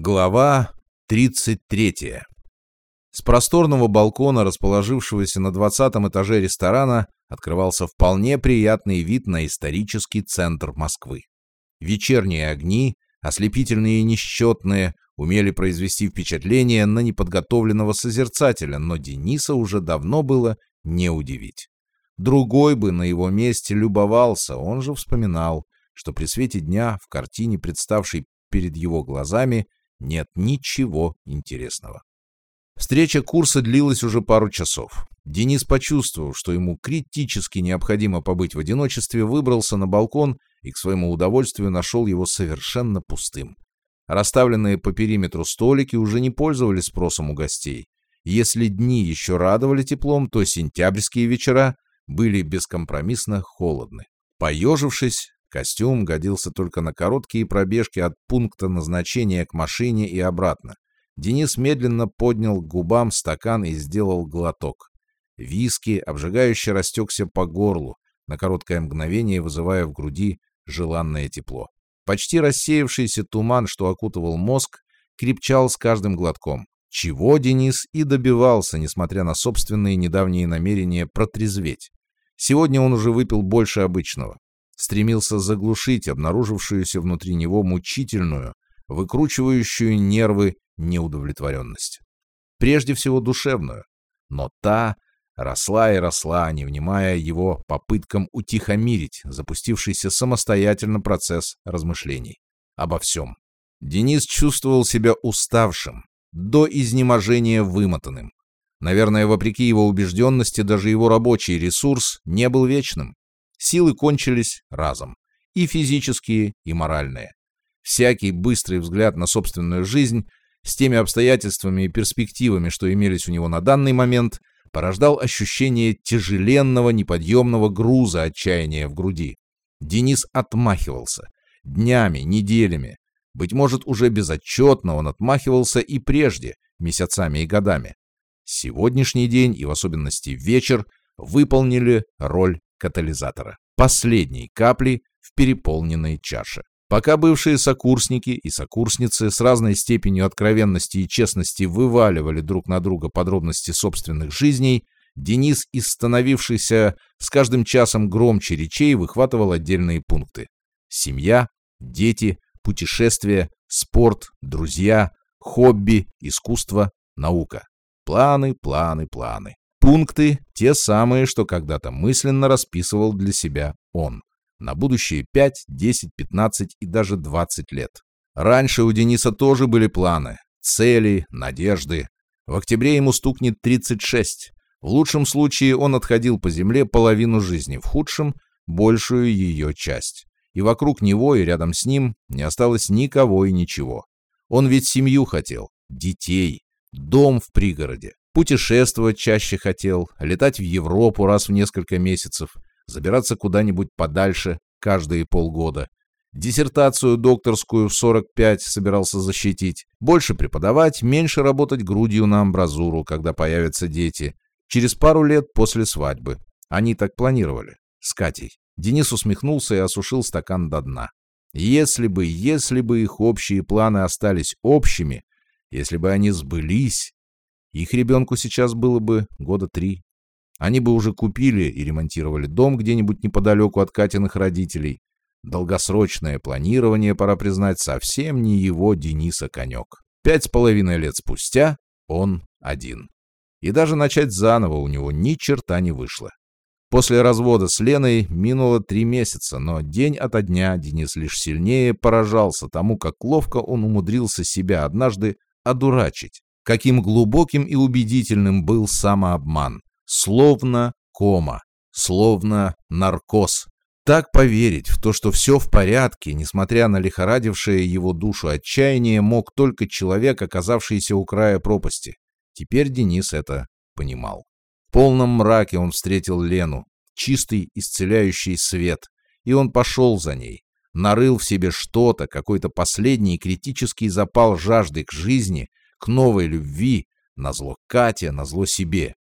Глава 33. С просторного балкона, расположившегося на 20 этаже ресторана, открывался вполне приятный вид на исторический центр Москвы. Вечерние огни, ослепительные и несчетные, умели произвести впечатление на неподготовленного созерцателя, но Дениса уже давно было не удивить. Другой бы на его месте любовался, он же вспоминал, что при свете дня в картине, представшей перед его глазами, нет ничего интересного. Встреча курса длилась уже пару часов. Денис почувствовал, что ему критически необходимо побыть в одиночестве, выбрался на балкон и к своему удовольствию нашел его совершенно пустым. Расставленные по периметру столики уже не пользовались спросом у гостей. Если дни еще радовали теплом, то сентябрьские вечера были бескомпромиссно холодны. Поежившись, Костюм годился только на короткие пробежки от пункта назначения к машине и обратно. Денис медленно поднял к губам стакан и сделал глоток. Виски обжигающе растекся по горлу, на короткое мгновение вызывая в груди желанное тепло. Почти рассеявшийся туман, что окутывал мозг, крепчал с каждым глотком. Чего Денис и добивался, несмотря на собственные недавние намерения протрезветь. Сегодня он уже выпил больше обычного стремился заглушить обнаружившуюся внутри него мучительную, выкручивающую нервы неудовлетворенность. Прежде всего душевную, но та росла и росла, не внимая его попыткам утихомирить запустившийся самостоятельно процесс размышлений. Обо всем. Денис чувствовал себя уставшим, до изнеможения вымотанным. Наверное, вопреки его убежденности, даже его рабочий ресурс не был вечным. Силы кончились разом. И физические, и моральные. Всякий быстрый взгляд на собственную жизнь с теми обстоятельствами и перспективами, что имелись у него на данный момент, порождал ощущение тяжеленного, неподъемного груза отчаяния в груди. Денис отмахивался. Днями, неделями. Быть может, уже безотчетно он отмахивался и прежде, месяцами и годами. Сегодняшний день, и в особенности вечер, выполнили роль катализатора, последней капли в переполненной чаше. Пока бывшие сокурсники и сокурсницы с разной степенью откровенности и честности вываливали друг на друга подробности собственных жизней, Денис, из становившийся с каждым часом громче речей, выхватывал отдельные пункты. Семья, дети, путешествия, спорт, друзья, хобби, искусство, наука. Планы, планы, планы. Пункты — те самые, что когда-то мысленно расписывал для себя он. На будущие 5, 10, 15 и даже 20 лет. Раньше у Дениса тоже были планы, цели, надежды. В октябре ему стукнет 36. В лучшем случае он отходил по земле половину жизни, в худшем — большую ее часть. И вокруг него и рядом с ним не осталось никого и ничего. Он ведь семью хотел, детей, дом в пригороде. Путешествовать чаще хотел, летать в Европу раз в несколько месяцев, забираться куда-нибудь подальше каждые полгода. Диссертацию докторскую в 45 собирался защитить. Больше преподавать, меньше работать грудью на амбразуру, когда появятся дети. Через пару лет после свадьбы. Они так планировали. С Катей. Денис усмехнулся и осушил стакан до дна. Если бы, если бы их общие планы остались общими, если бы они сбылись, их ребенку сейчас было бы года три. Они бы уже купили и ремонтировали дом где-нибудь неподалеку от Катиных родителей. Долгосрочное планирование, пора признать, совсем не его Дениса конек. Пять с половиной лет спустя он один. И даже начать заново у него ни черта не вышло. После развода с Леной минуло три месяца, но день ото дня Денис лишь сильнее поражался тому, как ловко он умудрился себя однажды одурачить каким глубоким и убедительным был самообман. Словно кома, словно наркоз. Так поверить в то, что все в порядке, несмотря на лихорадившее его душу отчаяние, мог только человек, оказавшийся у края пропасти. Теперь Денис это понимал. В полном мраке он встретил Лену, чистый исцеляющий свет, и он пошел за ней. Нарыл в себе что-то, какой-то последний критический запал жажды к жизни, к новой любви, назло Кате, назло себе.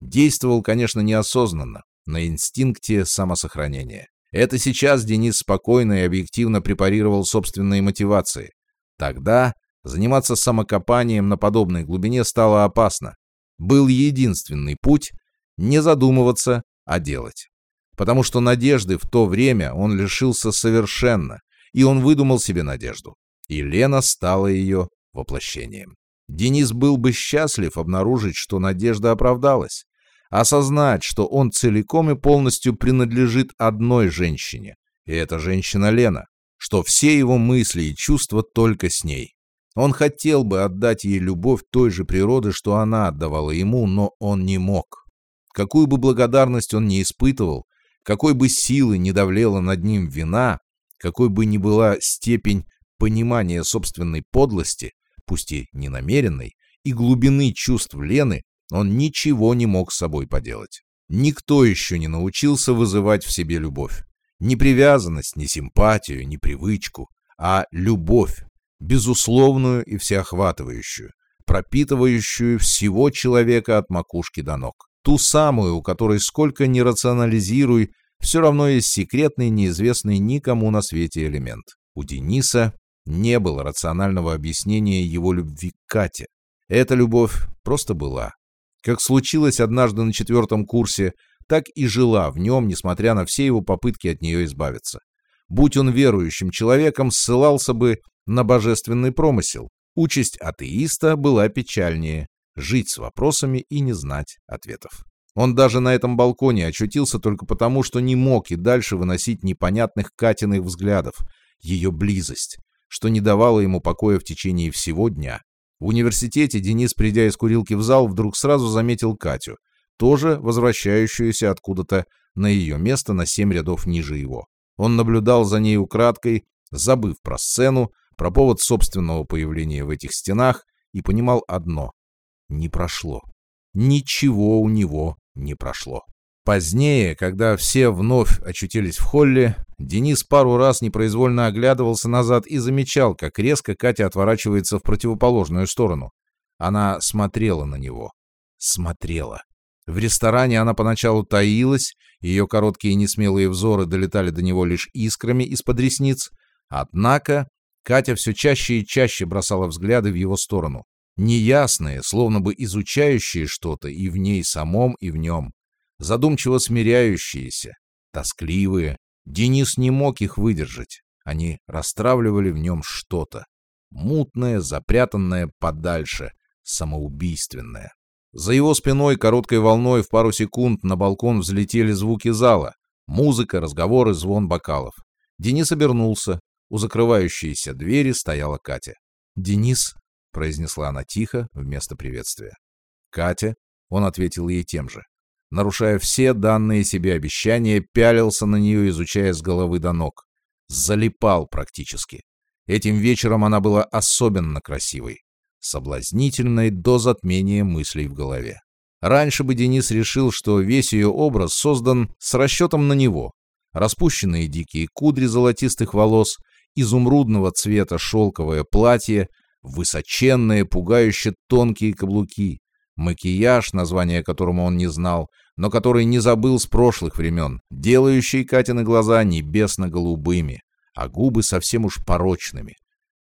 Действовал, конечно, неосознанно, на инстинкте самосохранения. Это сейчас Денис спокойно и объективно препарировал собственные мотивации. Тогда Заниматься самокопанием на подобной глубине стало опасно. Был единственный путь — не задумываться, а делать. Потому что надежды в то время он лишился совершенно, и он выдумал себе надежду. И Лена стала ее воплощением. Денис был бы счастлив обнаружить, что надежда оправдалась. Осознать, что он целиком и полностью принадлежит одной женщине. И это женщина Лена. Что все его мысли и чувства только с ней. Он хотел бы отдать ей любовь той же природы, что она отдавала ему, но он не мог. Какую бы благодарность он ни испытывал, какой бы силы не давлела над ним вина, какой бы ни была степень понимания собственной подлости, пусть и ненамеренной, и глубины чувств Лены, он ничего не мог с собой поделать. Никто еще не научился вызывать в себе любовь. Ни привязанность, ни симпатию, ни привычку, а любовь, безусловную и всеохватывающую, пропитывающую всего человека от макушки до ног. Ту самую, у которой сколько ни рационализируй, все равно есть секретный, неизвестный никому на свете элемент. У Дениса не было рационального объяснения его любви к Кате. Эта любовь просто была. Как случилось однажды на четвертом курсе, так и жила в нем, несмотря на все его попытки от нее избавиться. Будь он верующим человеком, ссылался бы на божественный промысел. Участь атеиста была печальнее жить с вопросами и не знать ответов. Он даже на этом балконе очутился только потому, что не мог и дальше выносить непонятных Катиных взглядов, ее близость, что не давало ему покоя в течение всего дня. В университете Денис, придя из курилки в зал, вдруг сразу заметил Катю, тоже возвращающуюся откуда-то на ее место на семь рядов ниже его. Он наблюдал за ней украдкой, забыв про сцену, про повод собственного появления в этих стенах, и понимал одно не прошло. Ничего у него не прошло. Позднее, когда все вновь очутились в холле, Денис пару раз непроизвольно оглядывался назад и замечал, как резко Катя отворачивается в противоположную сторону. Она смотрела на него. Смотрела. В ресторане она поначалу таилась, ее короткие несмелые взоры долетали до него лишь искрами из-под ресниц, однако Катя все чаще и чаще бросала взгляды в его сторону неясные, словно бы изучающие что-то и в ней самом, и в нем, задумчиво смиряющиеся, тоскливые. Денис не мог их выдержать. Они расстравливали в нем что-то. Мутное, запрятанное подальше, самоубийственное. За его спиной короткой волной в пару секунд на балкон взлетели звуки зала. Музыка, разговоры, звон бокалов. Денис обернулся. У закрывающейся двери стояла Катя. «Денис?» Произнесла она тихо вместо приветствия. «Катя?» — он ответил ей тем же. Нарушая все данные себе обещания, пялился на нее, изучая с головы до ног. Залипал практически. Этим вечером она была особенно красивой. Соблазнительной до затмения мыслей в голове. Раньше бы Денис решил, что весь ее образ создан с расчетом на него. Распущенные дикие кудри золотистых волос, изумрудного цвета шелковое платье, высоченные, пугающе тонкие каблуки, макияж, название которому он не знал, но который не забыл с прошлых времен, делающий Катины глаза небесно-голубыми, а губы совсем уж порочными.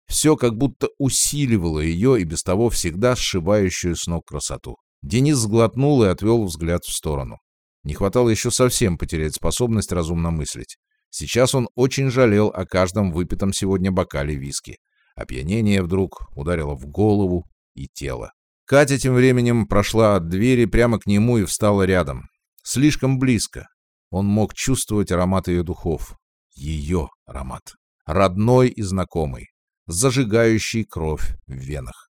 Все как будто усиливало ее и без того всегда сшибающую с ног красоту. Денис сглотнул и отвел взгляд в сторону. Не хватало еще совсем потерять способность разумно мыслить. Сейчас он очень жалел о каждом выпитом сегодня бокале виски. Опьянение вдруг ударило в голову и тело. Катя тем временем прошла от двери прямо к нему и встала рядом. Слишком близко. Он мог чувствовать аромат ее духов. Ее аромат. Родной и знакомый. Зажигающий кровь в венах.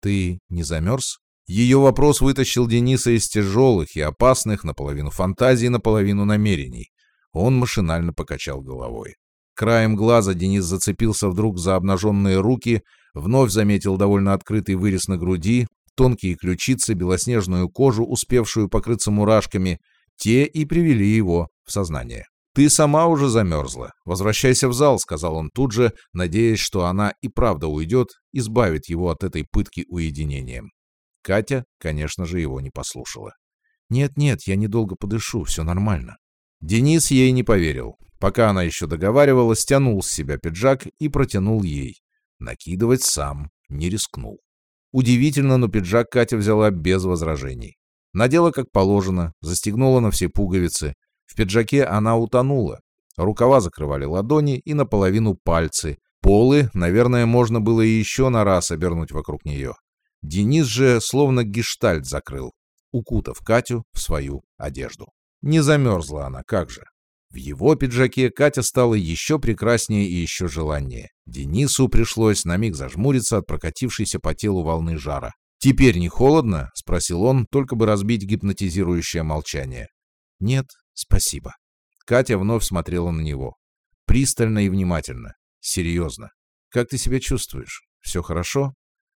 «Ты не замерз?» Ее вопрос вытащил Дениса из тяжелых и опасных наполовину фантазий, наполовину намерений. Он машинально покачал головой. Краем глаза Денис зацепился вдруг за обнаженные руки, вновь заметил довольно открытый вырез на груди, тонкие ключицы, белоснежную кожу, успевшую покрыться мурашками. Те и привели его в сознание. «Ты сама уже замерзла. Возвращайся в зал», — сказал он тут же, надеясь, что она и правда уйдет, избавит его от этой пытки уединением. Катя, конечно же, его не послушала. «Нет-нет, я недолго подышу, все нормально». Денис ей не поверил. Пока она еще договаривала, стянул с себя пиджак и протянул ей. Накидывать сам не рискнул. Удивительно, но пиджак Катя взяла без возражений. Надела как положено, застегнула на все пуговицы. В пиджаке она утонула. Рукава закрывали ладони и наполовину пальцы. Полы, наверное, можно было и еще на раз обернуть вокруг нее. Денис же словно гештальт закрыл, укутав Катю в свою одежду. Не замерзла она, как же. В его пиджаке Катя стала еще прекраснее и еще желаннее. Денису пришлось на миг зажмуриться от прокатившейся по телу волны жара. «Теперь не холодно?» — спросил он, только бы разбить гипнотизирующее молчание. «Нет, спасибо». Катя вновь смотрела на него. Пристально и внимательно. Серьезно. «Как ты себя чувствуешь? Все хорошо?»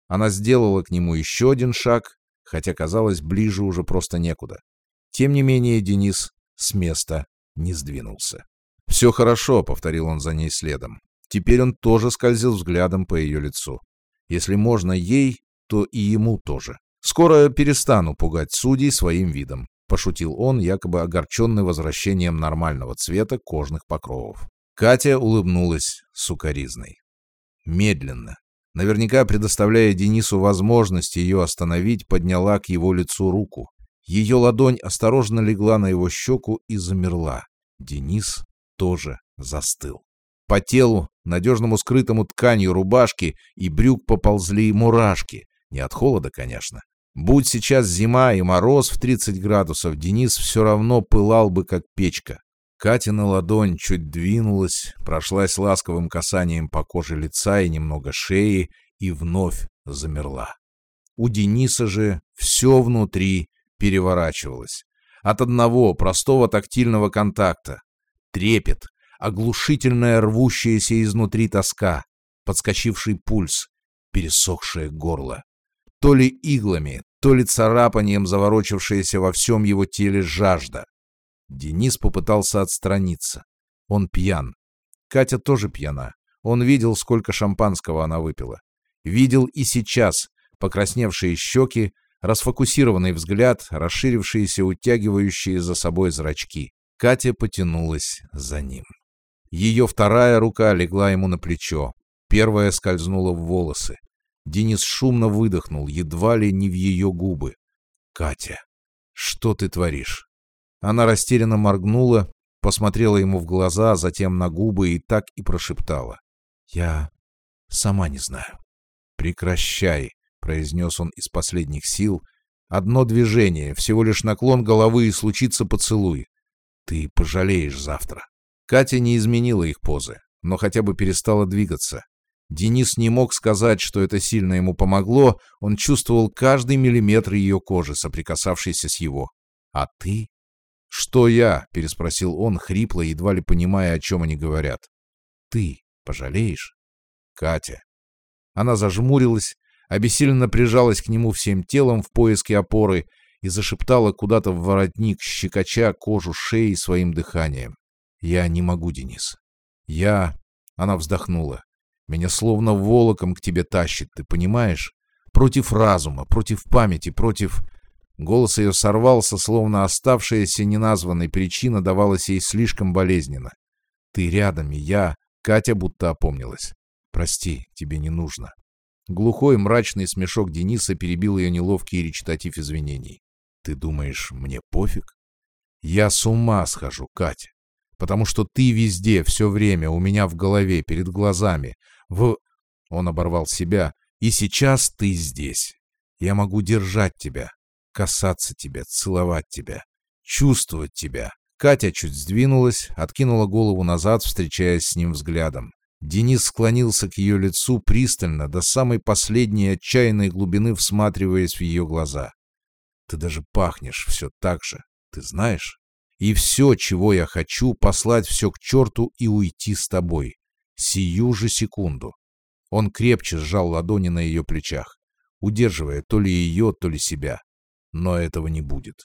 Она сделала к нему еще один шаг, хотя казалось, ближе уже просто некуда. Тем не менее Денис с места не сдвинулся. «Все хорошо», — повторил он за ней следом. Теперь он тоже скользил взглядом по ее лицу. Если можно ей, то и ему тоже. «Скоро перестану пугать судей своим видом», — пошутил он, якобы огорченный возвращением нормального цвета кожных покровов. Катя улыбнулась сукоризной. Медленно, наверняка предоставляя Денису возможность ее остановить, подняла к его лицу руку. Ее ладонь осторожно легла на его щеку и замерла. Денис тоже застыл. По телу, надежному скрытому тканью рубашки и брюк поползли мурашки. Не от холода, конечно. Будь сейчас зима и мороз в 30 градусов, Денис все равно пылал бы, как печка. Катина ладонь чуть двинулась, прошлась ласковым касанием по коже лица и немного шеи и вновь замерла. У Дениса же все внутри переворачивалось. От одного простого тактильного контакта. Трепет, оглушительная рвущаяся изнутри тоска, подскочивший пульс, пересохшее горло. То ли иглами, то ли царапанием заворочившаяся во всем его теле жажда. Денис попытался отстраниться. Он пьян. Катя тоже пьяна. Он видел, сколько шампанского она выпила. Видел и сейчас покрасневшие щеки, расфокусированный взгляд, расширившиеся, утягивающие за собой зрачки. Катя потянулась за ним. Ее вторая рука легла ему на плечо, первая скользнула в волосы. Денис шумно выдохнул, едва ли не в ее губы. «Катя, что ты творишь?» Она растерянно моргнула, посмотрела ему в глаза, затем на губы и так и прошептала. «Я сама не знаю». «Прекращай», — произнес он из последних сил. «Одно движение, всего лишь наклон головы и случится поцелуй. Ты пожалеешь завтра». Катя не изменила их позы, но хотя бы перестала двигаться. Денис не мог сказать, что это сильно ему помогло, он чувствовал каждый миллиметр ее кожи, соприкасавшийся с его. «А ты?» «Что я?» — переспросил он, хрипло, едва ли понимая, о чем они говорят. «Ты пожалеешь?» «Катя». Она зажмурилась, обессиленно прижалась к нему всем телом в поиске опоры и зашептала куда-то в воротник, щекоча кожу шеи своим дыханием. «Я не могу, Денис. Я...» Она вздохнула. «Меня словно волоком к тебе тащит, ты понимаешь? Против разума, против памяти, против...» Голос ее сорвался, словно оставшаяся неназванной причина давалась ей слишком болезненно. «Ты рядом, и я...» Катя будто опомнилась. «Прости, тебе не нужно». Глухой мрачный смешок Дениса перебил ее неловкий речитатив извинений. «Ты думаешь, мне пофиг?» «Я с ума схожу, Катя потому что ты везде, все время, у меня в голове, перед глазами, в...» Он оборвал себя. «И сейчас ты здесь. Я могу держать тебя, касаться тебя, целовать тебя, чувствовать тебя». Катя чуть сдвинулась, откинула голову назад, встречаясь с ним взглядом. Денис склонился к ее лицу пристально, до самой последней отчаянной глубины всматриваясь в ее глаза. «Ты даже пахнешь все так же, ты знаешь?» И все, чего я хочу, послать все к черту и уйти с тобой. Сию же секунду. Он крепче сжал ладони на ее плечах, удерживая то ли ее, то ли себя. Но этого не будет.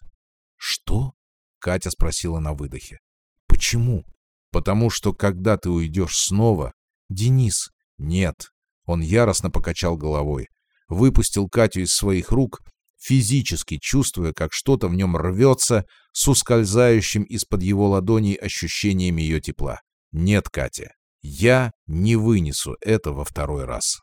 «Что?» — Катя спросила на выдохе. «Почему?» «Потому что, когда ты уйдешь снова...» «Денис...» «Нет». Он яростно покачал головой, выпустил Катю из своих рук физически чувствуя, как что-то в нем рвется с ускользающим из-под его ладоней ощущением ее тепла. «Нет, Катя, я не вынесу это во второй раз».